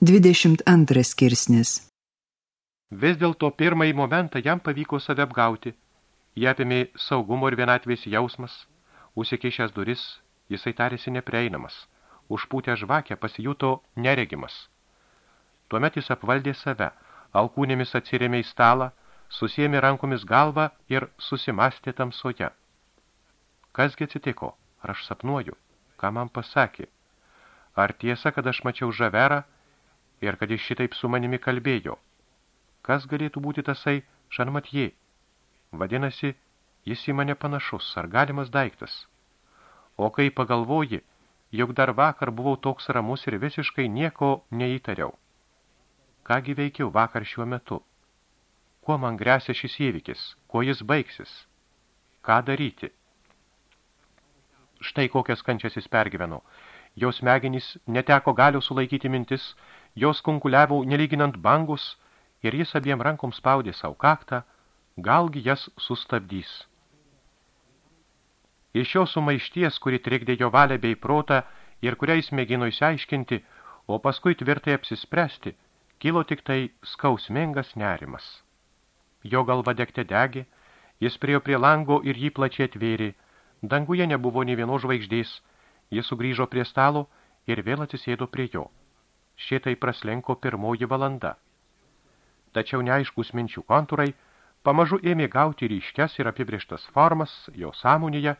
22 skirsnis Vis dėlto pirmąjį momentą jam pavyko save apgauti. Jie apėmė saugumo ir vienatvės jausmas. Užsikišęs duris, jisai tarėsi neprieinamas. Užpūtę žvakę pasijuto neregimas. Tuomet jis apvaldė save, alkūnėmis atsirėmė į stalą, susėmė rankomis galvą ir susimastė tamsoje. Kasgi atsitiko? Ar aš sapnuoju? Ką man pasakė? Ar tiesa, kad aš mačiau žaverą ir kad jis šitaip su manimi kalbėjo. Kas galėtų būti tasai Žanmatjė? Vadinasi, jis į mane panašus, ar galimas daiktas. O kai pagalvoji, juk dar vakar buvau toks ramus ir visiškai nieko neįtariau. Kągi veikiau vakar šiuo metu? Kuo man grėsia šis įvykis? Kuo jis baigsis? Ką daryti? Štai kokias kančias jis pergyveno. Jos smegenys neteko galių sulaikyti mintis, jos kunkuliavo nelyginant bangus ir jis abiem rankom spaudė savo kaktą, galgi jas sustabdys. Iš šios sumaišties, kuri trikdė jo valią bei protą ir kuriais mėgino įsiaiškinti, o paskui tvirtai apsispręsti, kilo tik tai skausmingas nerimas. Jo galva degte degė, jis priejo prie lango ir jį plačiai atvėrė, danguje nebuvo nei vienos žvaigždės, jis sugrįžo prie stalo ir vėl atsisėdo prie jo šitai praslenko pirmoji valanda. Tačiau neaiškus minčių kontūrai pamažu ėmė gauti ryškes ir apibrieštas formas jo sąmonėje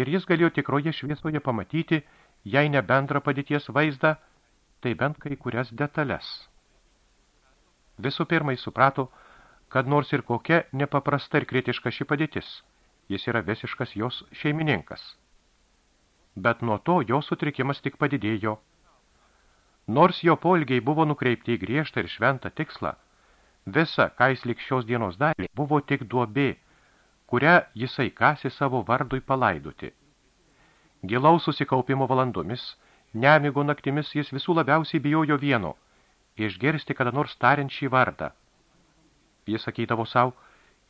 ir jis galėjo tikroje šviesoje pamatyti, jei ne bendrą padėties vaizdą, tai bent kai kurias detalės. Visų pirmai suprato, kad nors ir kokia nepaprasta ir kritiška ši padėtis, jis yra visiškas jos šeimininkas. Bet nuo to jo sutrikimas tik padidėjo – Nors jo polgiai buvo nukreipti į griežtą ir šventą tikslą, visa, ką jis likščios dienos dalį, buvo tik duobė, kurią jisai kasė savo vardui palaidoti. Gilaus susikaupimo valandomis, nemigo naktimis jis visų labiausiai bijojo vieno – išgirsti kada nors tariant šį vardą. Jis sakydavo savo,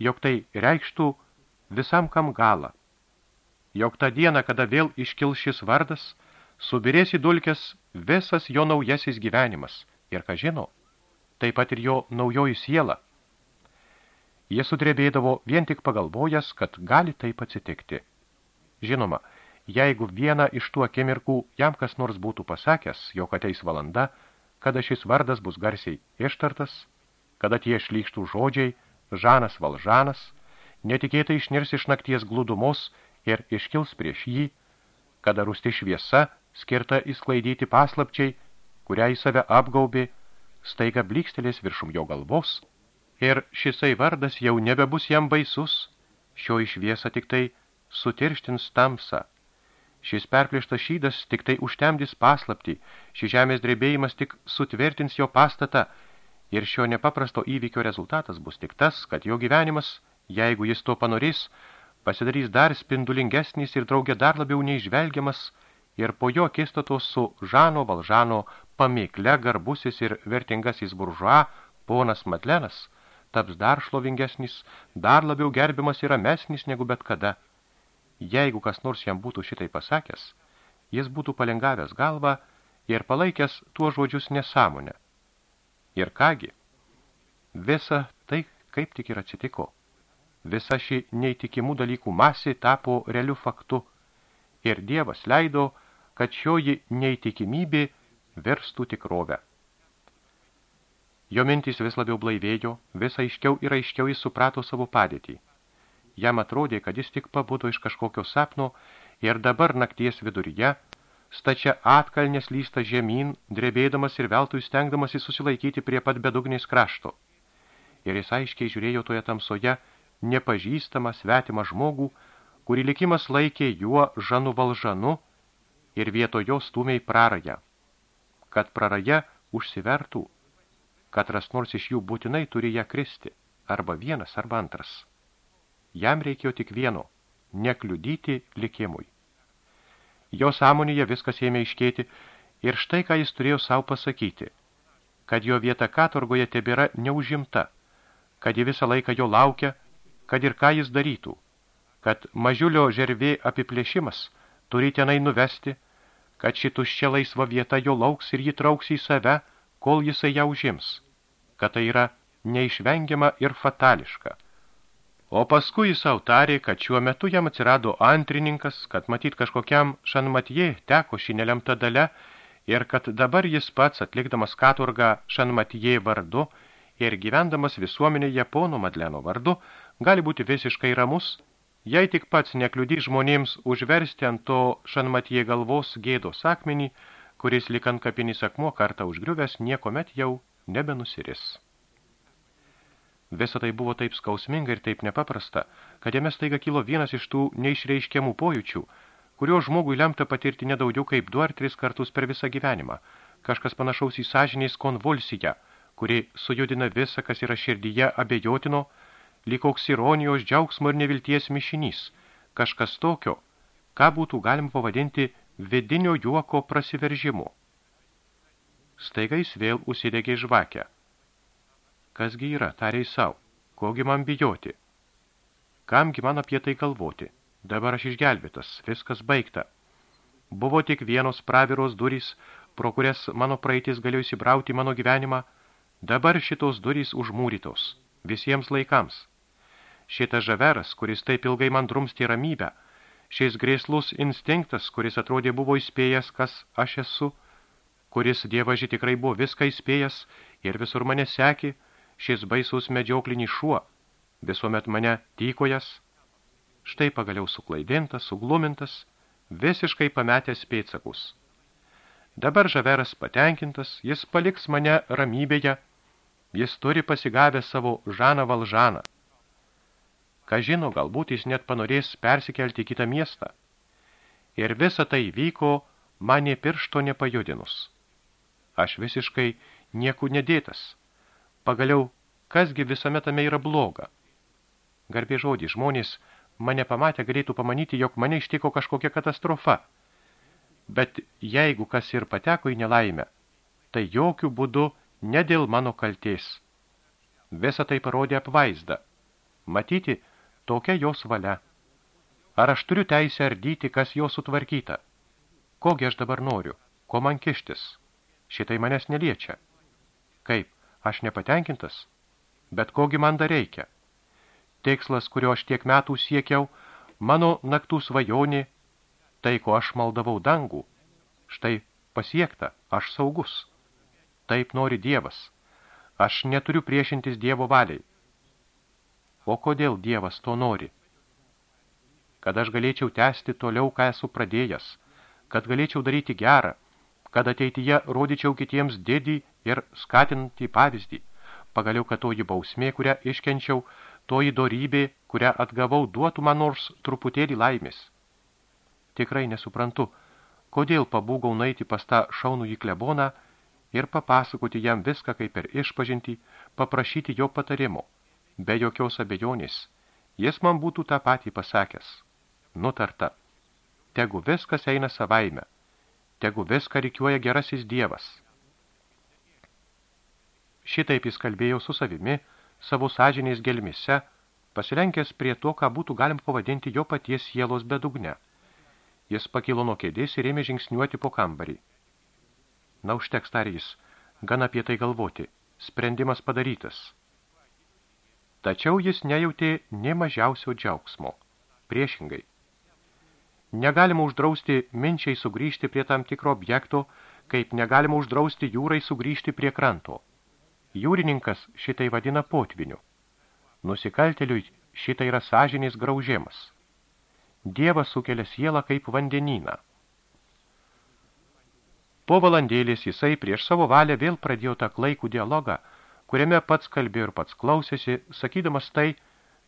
jog tai reikštų visam kam galą. Jog tą dieną, kada vėl iškil šis vardas, subirės į dulkes visas jo naujasis gyvenimas ir, ką žino, taip pat ir jo naujoji siela. Jie sudrebėdavo vien tik pagalvojęs, kad gali taip atsitikti. Žinoma, jeigu vieną iš tų akimirkų jam kas nors būtų pasakęs, jog ateis valanda, kada šis vardas bus garsiai ištartas, kada tie šlykštų žodžiai, Žanas Valžanas, netikėtai išnirs iš nakties glūdumos ir iškils prieš jį, kada rusti šviesa skirta įsklaidyti paslapčiai, kurią į save apgaubė, staiga blykstelės viršum jo galvos, ir šisai vardas jau nebebus jam baisus, šio išviesa tik tai sutirštins tamsą. Šis perplėštas šydas tik tai užtemdys paslaptį, šis žemės drebėjimas tik sutvirtins jo pastatą, ir šio nepaprasto įvykio rezultatas bus tik tas, kad jo gyvenimas, jeigu jis to panorės, pasidarys dar spindulingesnis ir draugė dar labiau neižvelgiamas, ir po jo akistatos su Žano Valžano pamėkle garbusis ir vertingasis buržua, ponas Matlenas, taps dar šlovingesnis, dar labiau gerbiamas ir ramesnis negu bet kada. Jeigu kas nors jam būtų šitai pasakęs, jis būtų palengavęs galvą ir palaikęs tuo žodžius nesąmonę. Ir kągi, visa tai kaip tik ir atsitiko. Visa ši neįtikimų dalykų masė tapo realiu faktu ir Dievas leido, kad šioji neįtikimybė verstų tikrovę. Jo mintys vis labiau blaivėjo, vis aiškiau ir aiškiau jis suprato savo padėtį. Jam atrodė, kad jis tik pabudo iš kažkokio sapno ir dabar nakties viduryje, stačia atkalnės lysta žemyn, drebėdamas ir veltui stengdamasi susilaikyti prie pat bedugnės krašto. Ir jis aiškiai žiūrėjo toje tamsoje nepažįstamą svetimą žmogų, kurį likimas laikė juo žanu valžanu, ir vieto jo stūmiai praraja. Kad praraja užsivertų, katras nors iš jų būtinai turi ją kristi, arba vienas, arba antras. Jam reikėjo tik vieno – nekliudyti likimui. Jo sąmonėje viskas ėmė iškėti ir štai ką jis turėjo savo pasakyti, kad jo vieta katorgoje tebėra neužimta, kad ji visą laiką jo laukia, kad ir ką jis darytų, kad mažiulio žervė apiplėšimas turi tenai nuvesti – kad šituščia laisva vieta jo lauks ir jį trauks į save, kol jisai ją užims, kad tai yra neišvengiama ir fatališka. O paskui jis autarė, kad šiuo metu jam atsirado antrininkas, kad matyt kažkokiam šanmatie teko šį nelemtą dalę ir kad dabar jis pats atlikdamas katurgą šanmatie vardu ir gyvendamas visuomenėje pono Madleno vardu gali būti visiškai ramus, jei tik pats nekliudys žmonėms užversti ant to šanmatie galvos gėdos akmenį, kuris likant kapinis akmuo kartą užgriuvęs niekomet jau nebenusiris. Visa tai buvo taip skausminga ir taip nepaprasta, kad jame staiga kilo vienas iš tų neišreiškiamų pojūčių, kurio žmogui lemta patirti nedaugiau kaip du ar tris kartus per visą gyvenimą, kažkas panašaus į sąžinės konvulsiją, kuri sujudina visą, kas yra širdyje abejotino, lygoks ironijos, džiaugsmo ir nevilties mišinys, kažkas tokio, ką būtų galima pavadinti vidinio juoko prasiveržimu. Staiga jis vėl užsidegė žvakę. Kasgi yra, tariai savo, kogi man bijoti? Kamgi man apie tai galvoti? Dabar aš išgelbėtas, viskas baigta. Buvo tik vienos praviros durys, pro kurias mano praeitis galėjo įsibrauti mano gyvenimą, dabar šitos durys užmūrytos, visiems laikams. Šitas žaveras, kuris taip ilgai man drumstė ramybę, šis grėslus instinktas, kuris atrodė buvo įspėjęs, kas aš esu, kuris dievaži tikrai buvo viską įspėjęs ir visur mane sekė, šis baisus medžioklinis šuo, visuomet mane tykojas, štai pagaliau suklaidintas, suglumintas, visiškai pametęs pėtsakus. Dabar žaveras patenkintas, jis paliks mane ramybėje, jis turi pasigavę savo žaną valžaną. Ką žino, galbūt jis net panorės persikelti į kitą miestą. Ir visa tai vyko mane piršto nepajudinus. Aš visiškai nieku nedėtas. Pagaliau, kasgi visame tame yra bloga? Garbė žodį, žmonės mane pamatę galėtų pamanyti, jog mane ištiko kažkokia katastrofa. Bet jeigu kas ir pateko į nelaimę, tai jokių būdų ne dėl mano kaltės. Visa tai parodė apvaizdą. Matyti, tokia jos valia. Ar aš turiu teisę ardyti, kas jo sutvarkyta? Kogi aš dabar noriu? Ko man kištis? Šitai manęs neliečia. Kaip? Aš nepatenkintas? Bet kogi man dar reikia? Tikslas, kurio aš tiek metų siekiau, mano naktų svajonė, tai, ko aš maldavau dangų. Štai pasiekta, aš saugus. Taip nori Dievas. Aš neturiu priešintis Dievo valiai. O kodėl Dievas to nori? Kad aš galėčiau tęsti toliau, ką esu pradėjęs, kad galėčiau daryti gerą, kad ateityje rodyčiau kitiems didį ir skatinantį pavyzdį. Pagaliau, kad toji bausmė, kurią iškenčiau, toji dorybė, kurią atgavau, duotų man nors truputėlį laimės. Tikrai nesuprantu, kodėl pabūgau naiti pas tą šaunų į kleboną ir papasakoti jam viską kaip per išpažinti, paprašyti jo patarimo, be jokios abejonės. Jis man būtų tą patį pasakęs. Nutarta. Tegu viskas eina savaime tegu viską reikiuoja gerasis dievas. Šitaip jis kalbėjo su savimi, savo sąžiniais gelmise, pasilenkęs prie to, ką būtų galim pavadinti jo paties sielos bedugne. Jis pakilo nuo kėdės ir ėmė žingsniuoti po kambarį. Na, užteks tarys, gan apie tai galvoti, sprendimas padarytas. Tačiau jis nejautė ne mažiausio džiaugsmo. Priešingai, Negalima uždrausti minčiai sugrįžti prie tam tikro objekto, kaip negalima uždrausti jūrai sugrįžti prie kranto. Jūrininkas šitai vadina potviniu. Nusikalteliui šitai yra sąžinės graužimas. Dievas sukelia sielą kaip vandenyną. Po valandėlės jisai prieš savo valią vėl pradėjo tą klaikų dialogą, kuriame pats kalbėjo ir pats klausėsi, sakydamas tai,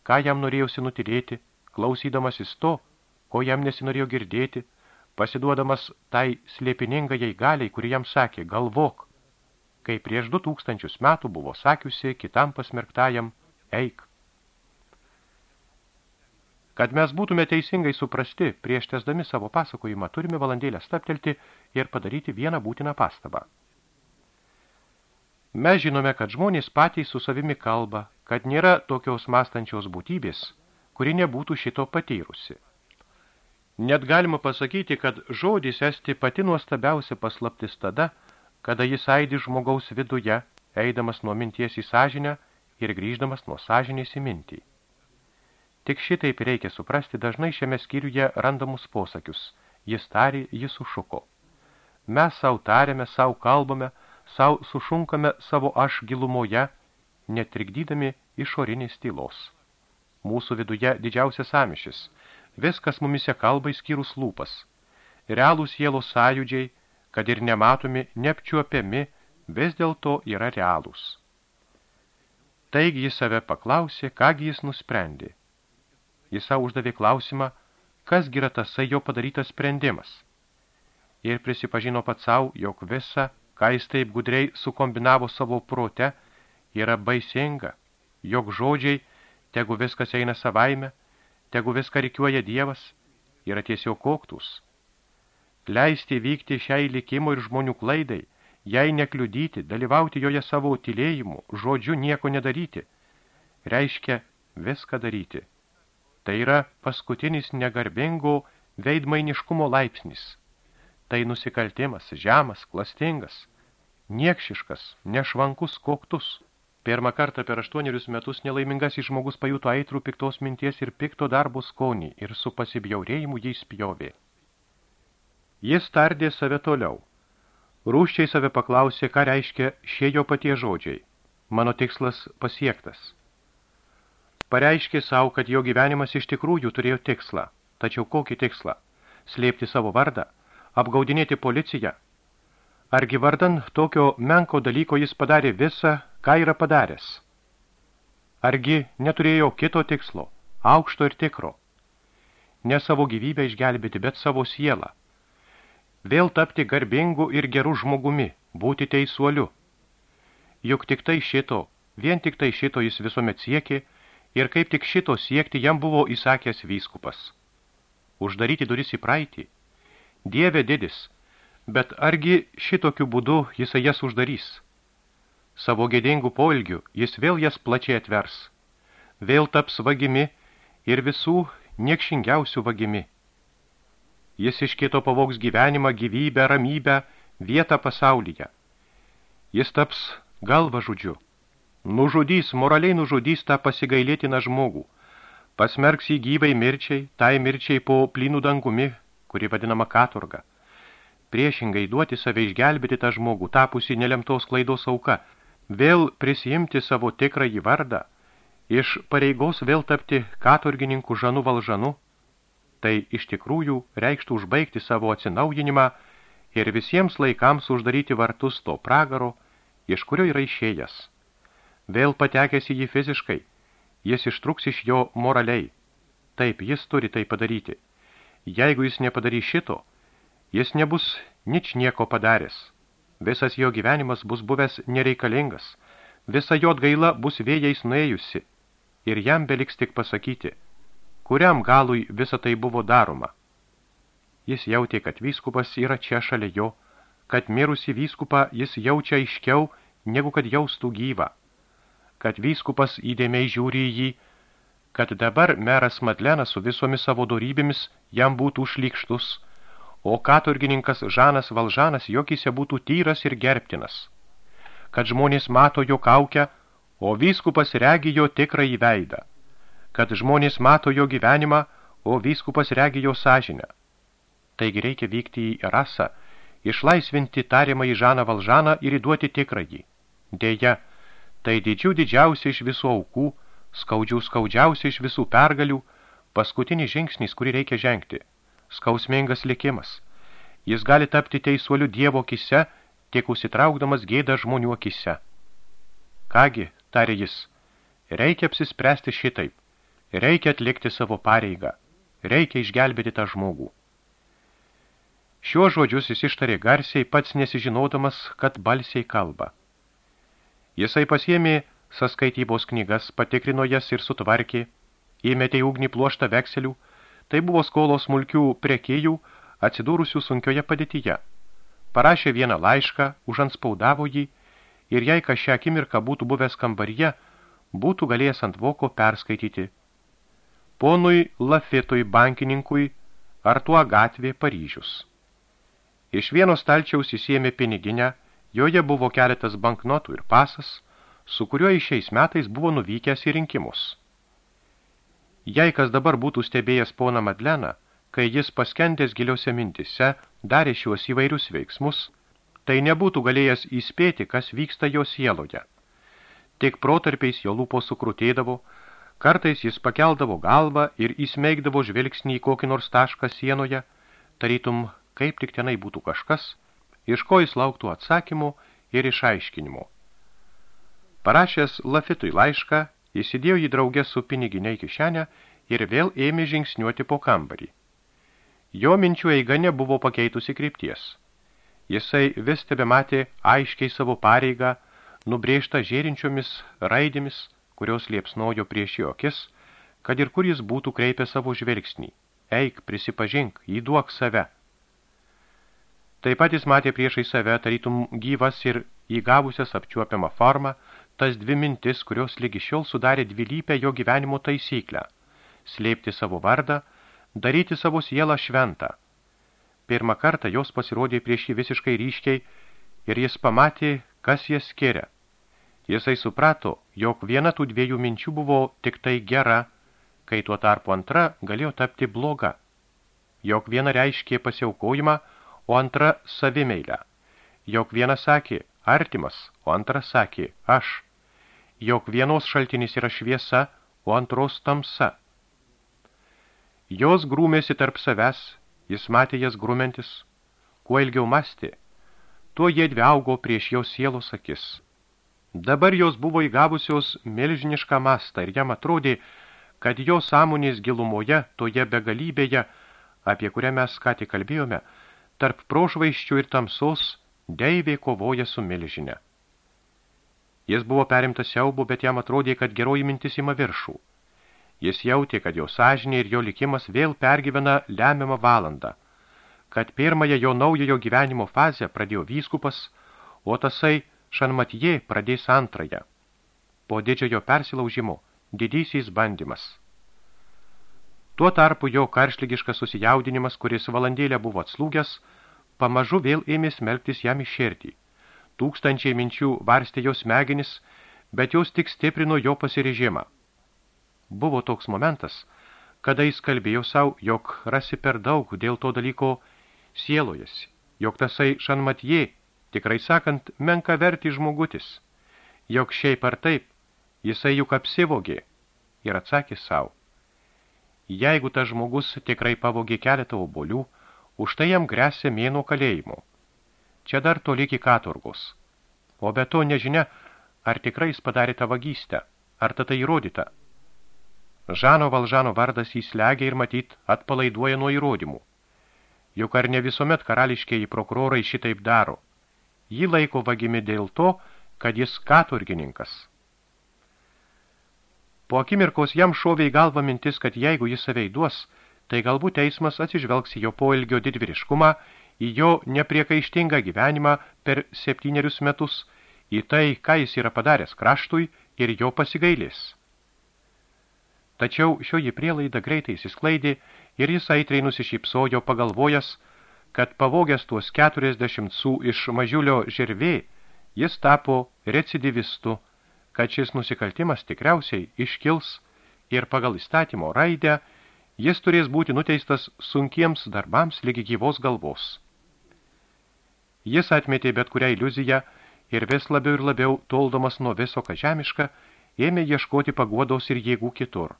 ką jam norėjusi nutilėti, klausydamasis to, ko jam nesinorėjo girdėti, pasiduodamas tai slėpiningajai galiai, kuri jam sakė, galvok, kai prieš du tūkstančius metų buvo sakiusi kitam pasmerktajam, eik. Kad mes būtume teisingai suprasti, prieš tesdami savo pasakojimą, turime valandėlę staptelti ir padaryti vieną būtiną pastabą. Mes žinome, kad žmonės patys su savimi kalba, kad nėra tokios mastančios būtybės, kuri nebūtų šito patyrusi. Net galima pasakyti, kad žodis esti pati nuostabiausia paslaptis tada, kada jis aidi žmogaus viduje, eidamas nuo minties į sąžinę ir grįždamas nuo sąžinės į mintį. Tik šitaip reikia suprasti dažnai šiame skyriuje randamus posakius. Jis tarė, jis sušuko. Mes savo tarėme, savo kalbame, savo sušunkame savo aš gilumoje, netrikdydami išorinės tylos. Mūsų viduje didžiausias amišis. Viskas mumise kalba įskyrus lūpas. Realūs jėlos sąjūdžiai, kad ir nematomi, neapčiuopiami, vis dėlto yra realūs. Taigi jis save paklausė, kągi jis nusprendė. Jis savo uždavė klausimą, kas yra tasai jo padarytas sprendimas. Ir prisipažino pats savo, jog visa, ką jis taip gudriai sukombinavo savo prote, yra baisinga, jog žodžiai, tegu viskas eina savaime, tegu viską reikiuoja Dievas, yra tiesiog koktus. Leisti vykti šiai likimo ir žmonių klaidai, jai nekliudyti, dalyvauti joje savo tylėjimu, žodžiu nieko nedaryti, reiškia viską daryti. Tai yra paskutinis negarbingo veidmainiškumo laipsnis. Tai nusikaltimas, žemas, klastingas, niekšiškas, nešvankus koktus. Pirmą kartą per aštuonerius metus nelaimingasis žmogus pajuto aitrų piktos minties ir pikto darbo skonį ir su pasibjaurėjimu jį spjovė. Jis tardė save toliau. Rūščiai save paklausė, ką reiškia šie jo patie žodžiai. Mano tikslas pasiektas. Pareiškė savo, kad jo gyvenimas iš tikrųjų turėjo tikslą. Tačiau kokį tikslą? Slėpti savo vardą? Apgaudinėti policiją? Argi vardan tokio menko dalyko jis padarė visą, ką yra padaręs? Argi neturėjo kito tikslo, aukšto ir tikro? Ne savo gyvybę išgelbėti, bet savo sielą. Vėl tapti garbingu ir geru žmogumi, būti teisuoliu. Juk tik tai šito, vien tik tai šito jis visuomet siekė, ir kaip tik šito siekti jam buvo įsakęs vyskupas. Uždaryti duris į praeitį. Dieve didis, bet argi šitokiu būdu jisai jas uždarys? Savo gėdingų poilgių jis vėl jas plačiai atvers. Vėl taps vagimi ir visų niekšingiausių vagimi. Jis iš kito pavoks gyvenimą, gyvybę, ramybę, vietą pasaulyje. Jis taps galva žudžiu. Nužudys, moraliai nužudys tą pasigailėtiną žmogų. Pasmerks jį gyvai mirčiai, tai mirčiai po plynų dangumi, kuri vadinama katurga. Priešingai duoti save išgelbėti tą žmogų, tapusi nelemtos klaidos auka – vėl prisijimti savo tikrąjį vardą, iš pareigos vėl tapti katurgininku žanu valžanu, tai iš tikrųjų reikštų užbaigti savo atsinaujinimą ir visiems laikams uždaryti vartus to pragaro, iš kurio yra išėjęs. Vėl patekęs į jį fiziškai, jis ištruks iš jo moraliai. Taip, jis turi tai padaryti. Jeigu jis nepadarys šito, jis nebus nič nieko padaręs. Visas jo gyvenimas bus buvęs nereikalingas, visa jo atgaila bus vėjais nuėjusi, ir jam beliks tik pasakyti, kuriam galui visa tai buvo daroma. Jis jautė, kad vyskupas yra čia šalia jo, kad mirusi vyskupą jis jaučia aiškiau, negu kad jaustų gyvą, kad vyskupas įdėmiai žiūri į jį, kad dabar meras Madlenas su visomis savo dorybėmis jam būtų šlykštus, o katurgininkas Žanas Valžanas jokyse būtų tyras ir gerbtinas. Kad žmonės mato jo kaukę, o vyskupas regi jo tikrąjį veidą. Kad žmonės mato jo gyvenimą, o vyskupas regi jo sąžinę. Taigi reikia vykti į rasą, išlaisvinti tariamą į Žaną Valžaną ir įduoti tikrąjį. Deja, tai didžių didžiausia iš visų aukų, skaudžių skaudžiausia iš visų pergalių, paskutinis žingsnis, kurį reikia žengti – skausmingas likimas. Jis gali tapti teisuoliu Dievo kise, tiek užsitraukdamas gėdą žmonių akise. Kągi, tarė jis, reikia apsispręsti šitaip, reikia atlikti savo pareigą, reikia išgelbėti tą žmogų. Šiuo žodžius jis ištarė garsiai, pats nesižinodamas, kad balsiai kalba. Jisai pasiėmė saskaitybos knygas, patikrino jas ir sutvarkė, įmetė į ugnį pluoštą vekselių, Tai buvo skolos smulkių prekėjų atsidūrusių sunkioje padėtyje. Parašė vieną laišką, užanspaudavo jį ir jei kas šią akimirką būtų buvęs kambaryje, būtų galėjęs ant voko perskaityti. Ponui Lafitui bankininkui Artuo gatvė Paryžius. Iš vieno stalčiaus įsiėmė piniginę, Joje buvo keletas banknotų ir pasas, su kuriuo šiais metais buvo nuvykęs į rinkimus. Jei kas dabar būtų stebėjęs poną Madleną, kai jis paskendęs giliuose mintise darė šiuos įvairius veiksmus, tai nebūtų galėjęs įspėti, kas vyksta jo sieloje. Tik protarpiais jo lūpos sukrutėdavo, kartais jis pakeldavo galvą ir įsmeigdavo žvilgsnį į kokį nors tašką sienoje, tarytum, kaip tik tenai būtų kažkas, iš ko jis lauktų atsakymų ir išaiškinimų. Parašęs Lafitui laišką, įsidėjo jį draugę su piniginiai kišenę ir vėl ėmė žingsniuoti po kambarį. Jo minčių eiga nebuvo pakeitusi krypties. Jisai vis tebe matė aiškiai savo pareigą, nubrėžta žėrinčiomis raidėmis, kurios liepsnojo prieš jo akis, kad ir kur jis būtų kreipę savo žvelgsnį. Eik, prisipažink, įduok save. Taip pat jis matė priešai save, tarytum gyvas ir įgavusias apčiuopiamą formą, tas dvi mintis, kurios lygi šiol sudarė dvilypę jo gyvenimo taisyklę – slėpti savo vardą, daryti savo sielą šventą. Pirmą kartą jos pasirodė prieš jį visiškai ryškiai ir jis pamatė, Kas jas skiria? Jisai suprato, jog viena tų dviejų minčių buvo tik tai gera, kai tuo tarpu antra galėjo tapti bloga. Jog viena reiškė pasiaukojimą, o antra savimeilę. Jog viena sakė artimas, o antra sakė aš. Jog vienos šaltinis yra šviesa, o antros tamsa. Jos grūmėsi tarp savęs, jis matė jas grūmentis. Kuo ilgiau mąstė, tuo jie dvi augo prieš jos sielos akis. Dabar jos buvo įgavusios milžinišką mastą ir jam atrodė, kad jo sąmonės gilumoje, toje begalybėje, apie kurią mes ką tik kalbėjome, tarp prošvaiščių ir tamsos, deivė kovoja su milžinė. Jis buvo perimtas siaubu, bet jam atrodė, kad geroji mintis ima viršų. Jis jautė, kad jo sąžinė ir jo likimas vėl pergyvena lemiamą valandą – kad pirmąją jo naujojo gyvenimo fazę pradėjo vyskupas, o tasai šanmatijė pradės antrąją. Po didžiojo persilaužimo didysis bandymas. Tuo tarpu jo karšlygiškas susijaudinimas, kuris valandėlę buvo atslūgęs, pamažu vėl ėmė smelktis jam iš širdį. Tūkstančiai minčių varstė jo smegenis, bet jos tik stiprino jo pasirežimą. Buvo toks momentas, kada jis kalbėjo savo, jog rasi per daug dėl to dalyko sielojasi, jog tasai šanmatjė, tikrai sakant, menka verti žmogutis, jog šiaip ar taip, jisai juk apsivogė ir atsakė savo. Jeigu tas žmogus tikrai pavogė keletą obolių, už tai jam grėsia mėno kalėjimo. Čia dar toli iki katurgos. O be to nežinia, ar tikrai jis padarė tą vagystę, ar tada įrodyta. Žano Valžano vardas įslegia ir matyt atpalaiduoja nuo įrodymų juk ar ne visuomet karališkieji prokurorai šitaip daro. Jį laiko vagimi dėl to, kad jis katurgininkas. Po akimirkos jam šovė į galvą mintis, kad jeigu jis savei duos, tai galbūt teismas atsižvelgs jo poelgio didvyriškumą, į jo nepriekaištingą gyvenimą per septynerius metus, į tai, ką jis yra padaręs kraštui ir jo pasigailės. Tačiau šioji prielaida greitai įsisklaidė ir jis aitriai nusišypsojo pagalvojęs, kad pavogęs tuos 40 sų iš mažiulio žirvė, jis tapo recidivistu, kad šis nusikaltimas tikriausiai iškils ir pagal įstatymo raidę jis turės būti nuteistas sunkiems darbams lygi gyvos galvos. Jis atmetė bet kurią iliuziją ir vis labiau ir labiau toldamas nuo viso, ką žemiška, ėmė ieškoti paguodos ir jėgų kitur.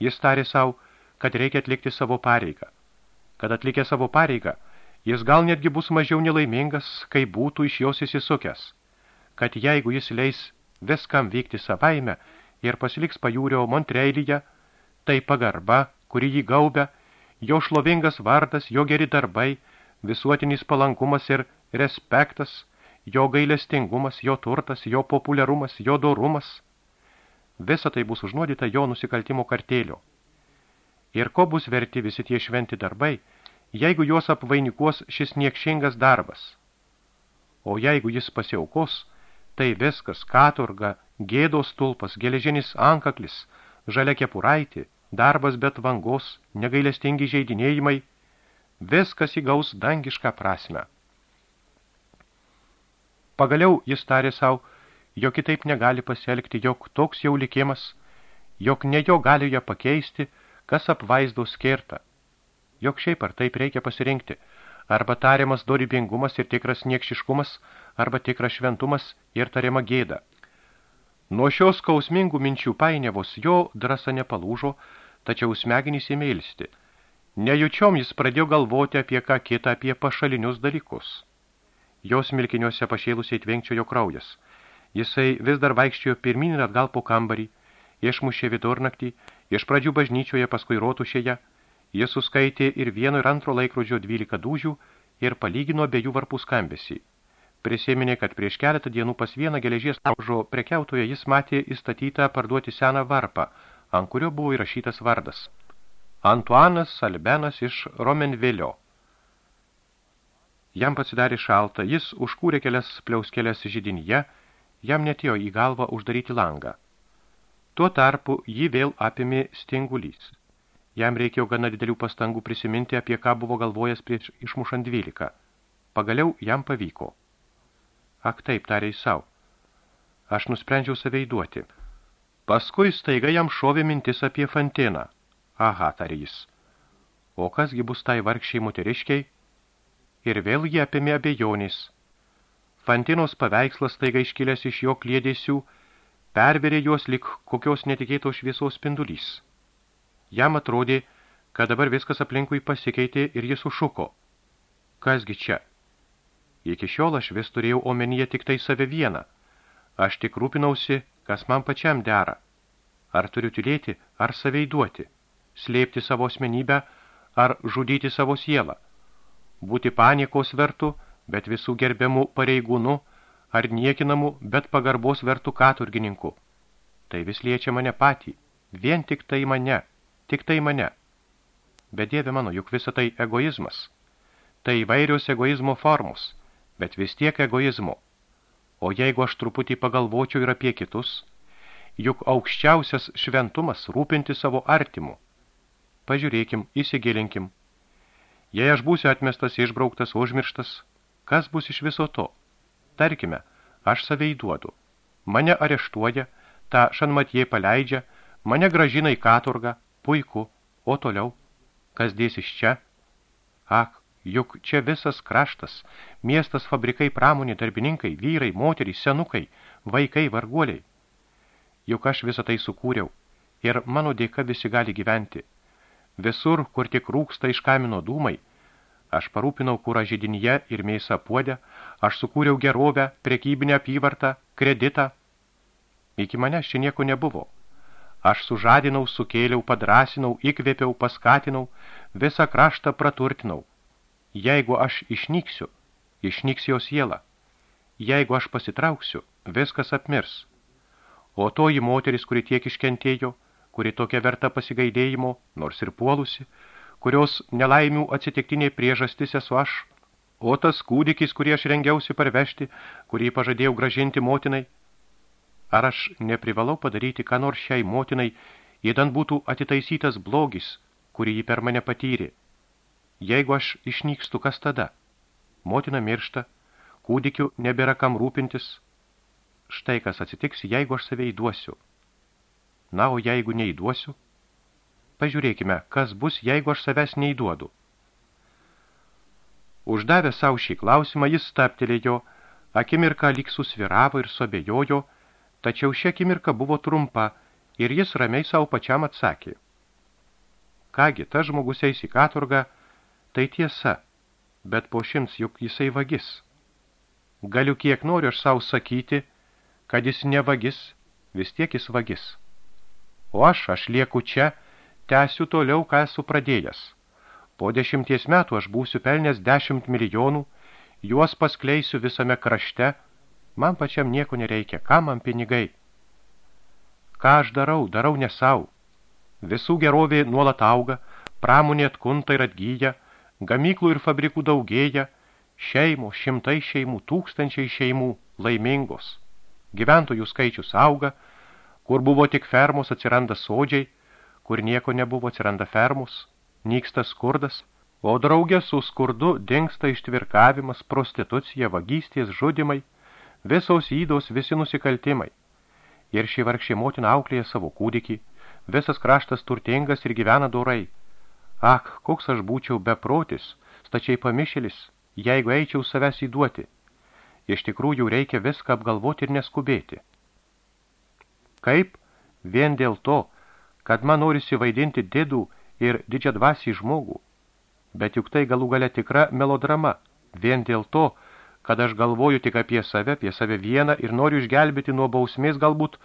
Jis tarė savo, kad reikia atlikti savo pareigą. Kad atlikę savo pareigą, jis gal netgi bus mažiau nelaimingas, kai būtų iš jos įsisukęs. Kad jeigu jis leis viskam vykti savaime ir pasiliks pajūrio Montreilyje, tai pagarba, kuri jį gaubia, jo šlovingas vardas, jo geri darbai, visuotinis palankumas ir respektas, jo gailestingumas, jo turtas, jo populiarumas, jo dorumas. Visa tai bus užnuodyta jo nusikaltimo kartėlio. Ir ko bus verti visi tie šventi darbai, jeigu juos apvainikuos šis niekšingas darbas? O jeigu jis pasiaukos, tai viskas katurga, gėdos tulpas, geležinis ankaklis, žalia kepuraitė, darbas bet vangos, negailestingi žaidinėjimai, viskas įgaus dangišką prasme. Pagaliau jis tarė savo, jog kitaip negali pasielgti, jog toks jau likimas, jog ne jo gali ją pakeisti, kas apvaizdo skirta, jog šiaip ar taip reikia pasirinkti, arba tariamas dorybingumas ir tikras niekšiškumas, arba tikras šventumas ir tariama gėda. Nuo šios skausmingų minčių painiavos jo drąsa nepalūžo, tačiau smegenys įmeilsti. Nejučiom jis pradėjo galvoti apie ką kitą, apie pašalinius dalykus. Jos milkiniuose pašėlusiai tvenkčio jo kraujas. Jisai vis dar vaikščiojo pirmin ir atgal po kambarį, išmušė vidurnaktį, iš pradžių bažnyčioje, paskui rotušėje. Jis suskaitė ir vieno ir antro laikrodžio dvylika dūžių ir palygino abiejų varpų skambesį. Prisėminė, kad prieš keletą dienų pas vieną geležies laužo prekiautoje jis matė įstatytą parduoti seną varpą, ant kurio buvo įrašytas vardas. Antuanas Albenas iš Romenvilio. Jam pasidarė šalta, jis užkūrė kelias pliauskelės židinyje, jam netėjo į galvą uždaryti langą. Tuo tarpu jį vėl apimė stingulys. Jam reikėjo gana didelių pastangų prisiminti, apie ką buvo galvojęs prieš išmušant dvylika. Pagaliau jam pavyko. Ak taip, tarė į savo. Aš nusprendžiau save įduoti. Paskui staiga jam šovė mintis apie Fantiną. Aha, tarė jis. O kasgi bus tai vargšiai moteriškiai? Ir vėl jie apėmė abejonės. Fantinos paveikslas staiga iškilęs iš jo klėdėsių, perverė juos lik kokios netikėtos šviesos spindulys. Jam atrodė, kad dabar viskas aplinkui pasikeitė ir jis užšuko. Kasgi čia? Iki šiol aš vis turėjau omenyje tik tai save vieną. Aš tik rūpinausi, kas man pačiam dera. Ar turiu tylėti, ar savei duoti, slėpti savo asmenybę, ar žudyti savo sielą. Būti paniekos vertų, bet visų gerbiamų pareigūnų, ar niekinamų, bet pagarbos vertų katurgininku. Tai vis liečia mane patį, vien tik tai mane, tik tai mane. Bet dieve mano, juk visa tai egoizmas. Tai įvairios egoizmo formos – bet vis tiek egoizmo. O jeigu aš truputį pagalvočiau ir apie kitus, juk aukščiausias šventumas rūpinti savo artimu. Pažiūrėkim, įsigilinkim. Jei aš būsiu atmestas, išbrauktas, užmirštas, kas bus iš viso to? Tarkime, aš save įduodu. Mane areštuoja, tą šanmatie paleidžia, mane gražina į katurgą, puiku, o toliau, kas dės iš čia? Ak, Juk čia visas kraštas, miestas, fabrikai, pramonė, darbininkai, vyrai, moterys, senukai, vaikai, varguoliai. Juk aš visą tai sukūriau ir mano dėka visi gali gyventi. Visur, kur tik rūksta iš kamino dūmai, aš parūpinau kurą židinyje ir mėsą puodę, aš sukūriau gerovę, prekybinę apyvartą, kreditą. Iki manęs čia nieko nebuvo. Aš sužadinau, sukėliau, padrasinau, įkvėpiau, paskatinau, visą kraštą praturtinau. Jeigu aš išnyksiu, išnyks jo siela. Jeigu aš pasitrauksiu, viskas apmirs. O toji moteris, kuri tiek iškentėjo, kuri tokia verta pasigaidėjimo, nors ir puolusi, kurios nelaimių atsitiktiniai priežastis esu aš, o tas kūdikis, kurį aš rengiausi parvežti, kurį pažadėjau gražinti motinai, ar aš neprivalau padaryti, ką nors šiai motinai, įdant būtų atitaisytas blogis, kurį jį per mane patyrė. Jeigu aš išnykstu, kas tada? Motina miršta, kūdikiu nebėra kam rūpintis. Štai kas atsitiks, jeigu aš save įduosiu. Na, o jeigu neįduosiu? Pažiūrėkime, kas bus, jeigu aš savęs neįduodu. Uždavę savo šį klausimą, jis staptelėjo, akimirką lyg susviravo ir sobėjojo, tačiau ši akimirka buvo trumpa ir jis ramiai savo pačiam atsakė. Kągi, tas žmogus eis į katurgą, Tai tiesa, bet po šimts juk jisai vagis. Galiu kiek noriu aš savo sakyti, kad jis ne vagis, vis tiek jis vagis. O aš, aš lieku čia, tęsiu toliau, ką esu pradėjęs. Po dešimties metų aš būsiu pelnęs dešimt milijonų, juos paskleisiu visame krašte, man pačiam nieko nereikia, kam man pinigai. Ką aš darau, darau ne savo. Visų gerovė nuolat auga, pramonė atkunta ir atgyja, Gamyklų ir fabrikų daugėja, šeimų, šimtai šeimų, tūkstančiai šeimų laimingos. Gyventojų skaičius auga, kur buvo tik fermos atsiranda sodžiai, kur nieko nebuvo atsiranda fermos, nyksta skurdas, o draugė su skurdu dingsta ištvirkavimas, prostitucija, vagystės, žudimai, visos įdos, visi nusikaltimai. Ir ši vargšė motina auklėja savo kūdikį, visas kraštas turtingas ir gyvena dorai. Ak, koks aš būčiau beprotis, stačiai pamišėlis, jeigu eičiau savęs įduoti. Iš tikrųjų reikia viską apgalvoti ir neskubėti. Kaip? Vien dėl to, kad man norisi vaidinti didų ir didžiadvasį žmogų. Bet juk tai galų gale tikra melodrama, vien dėl to, kad aš galvoju tik apie save, apie save vieną ir noriu išgelbėti nuo bausmės galbūt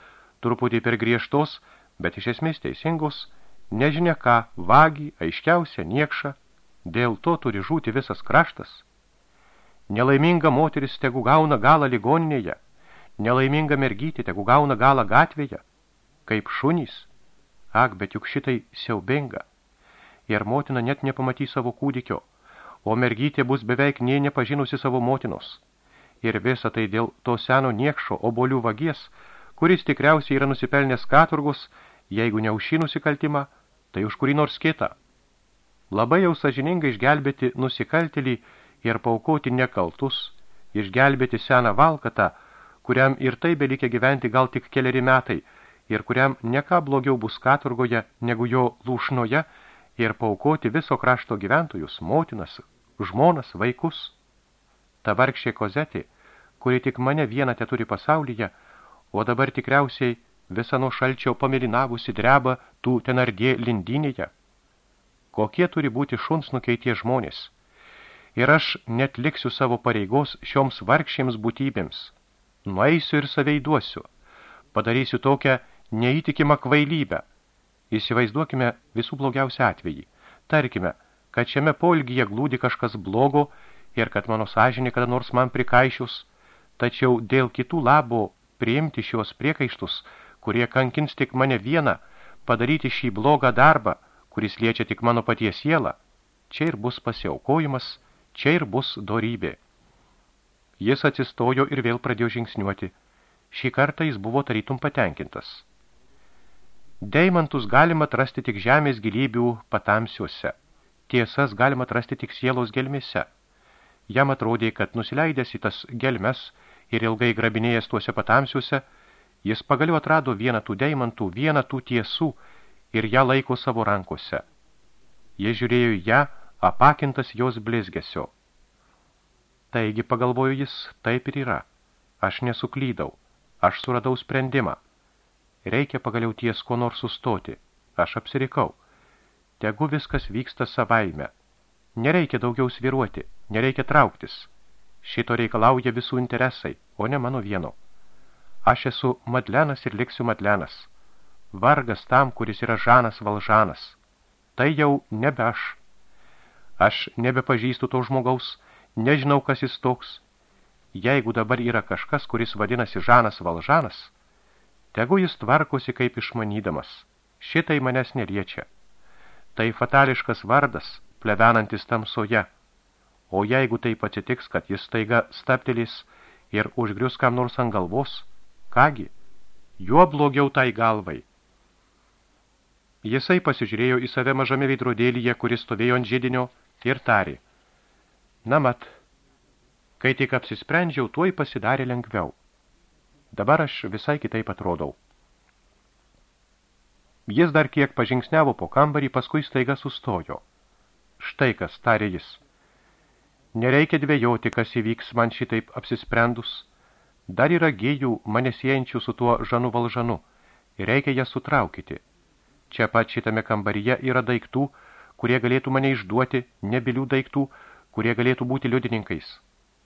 truputį per griežtos, bet iš esmės teisingos, nežinia ką, vagį, aiškiausia, niekša, dėl to turi žūti visas kraštas. Nelaiminga moteris tegu gauna galą ligoninėje, nelaiminga mergytė tegu gauna galą gatvėje, kaip šunys. Ak, bet juk šitai siaubinga. Ir motina net nepamatys savo kūdikio, o mergytė bus beveik nie nepažinusi savo motinos. Ir visa tai dėl to seno niekšo obolių vagies, kuris tikriausiai yra nusipelnęs katurgus, jeigu ne už šį nusikaltimą, tai už kurį nors kitą. Labai jau sažiningai išgelbėti nusikaltelį ir paukoti nekaltus, išgelbėti seną valkatą, kuriam ir tai belikė gyventi gal tik keliari metai, ir kuriam neką blogiau bus katurgoje negu jo lūšnoje, ir paukoti viso krašto gyventojus, motinas, žmonas, vaikus. Ta vargšė kozetė, kuri tik mane vieną te turi pasaulyje, o dabar tikriausiai visą nuo šalčio pamilinavusi dreba tų tenardė lindinėje. Kokie turi būti šuns nukeitie žmonės? Ir aš net liksiu savo pareigos šioms vargšėms būtybėms. Nueisiu ir savei duosiu. Padarysiu tokią neįtikimą kvailybę. Įsivaizduokime visų blogiausią atvejį. Tarkime, kad šiame polgyje glūdi kažkas blogo ir kad mano sąžinė kada nors man prikaišius, tačiau dėl kitų labo priimti šios priekaištus, kurie kankins tik mane vieną, padaryti šį blogą darbą, kuris liečia tik mano paties sielą, čia ir bus pasiaukojimas, čia ir bus dorybė. Jis atsistojo ir vėl pradėjo žingsniuoti. Šį kartą jis buvo tarytum patenkintas. Deimantus galima atrasti tik žemės gylybių patamsiuose. Tiesas galima atrasti tik sielos gelmėse. Jam atrodė, kad nusileidęs į tas gelmes ir ilgai grabinėjęs tuose patamsiuose, jis pagaliau atrado vieną tų deimantų, vieną tų tiesų ir ją laiko savo rankose. Jie žiūrėjo ją, apakintas jos blizgesio. Taigi, pagalvojo jis, taip ir yra. Aš nesuklydau. Aš suradau sprendimą. Reikia pagaliau ties ko nors sustoti. Aš apsirikau. Tegu viskas vyksta savaime. Nereikia daugiau sviruoti, nereikia trauktis. Šito reikalauja visų interesai, o ne mano vieno. Aš esu Madlenas ir liksiu Madlenas. Vargas tam, kuris yra Žanas Valžanas. Tai jau nebe aš. Aš nebepažįstu to žmogaus, nežinau, kas jis toks. Jeigu dabar yra kažkas, kuris vadinasi Žanas Valžanas, Tegu jis tvarkosi kaip išmanydamas. Šitai manęs neliečia. Tai fatališkas vardas, plevenantis tamsoje. O jeigu taip atsitiks, kad jis taiga staptelis ir užgrius kam nors ant galvos, kągi, juo blogiau tai galvai. Jisai pasižiūrėjo į save mažame veidrodėlyje, kuris stovėjo ant žydinio ir tarė. Na mat, kai tik apsisprendžiau, tuoj pasidarė lengviau. Dabar aš visai kitaip atrodau. Jis dar kiek pažingsniavo po kambarį, paskui staiga sustojo. Štai kas, tarė jis. Nereikia dvėjoti, kas įvyks man šitaip apsisprendus. Dar yra gėjų mane siejančių su tuo žanu valžanu reikia jas sutraukyti. Čia pat šitame kambaryje yra daiktų, kurie galėtų mane išduoti, nebilių daiktų, kurie galėtų būti liudininkais.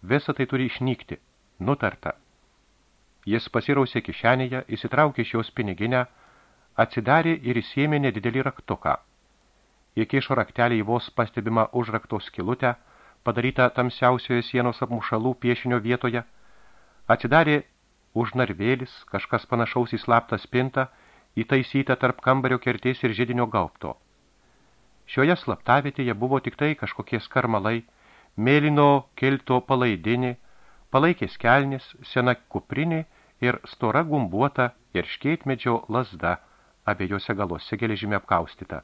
Visa tai turi išnykti. Nutarta. Jis pasirausė kišenėje, įsitraukė iš jos piniginę, atsidarė ir įsėmė nedidelį raktuką. Įkišo raktelį į vos pastebimą užrakto skilutę, padarytą tamsiausioje sienos apmušalų piešinio vietoje, atsidarė užnarvėlis, kažkas panašaus į slaptą spintą, įtaisytą tarp kambario kertės ir židinio gaupto. Šioje slaptavietėje buvo tik tai kažkokie skarmalai, mėlyno kilto palaidinį, palaikės kelnis, sena kuprinė ir stora gumbuota ir škeitmedžio lasda, abiejose galose geležime apkaustyta.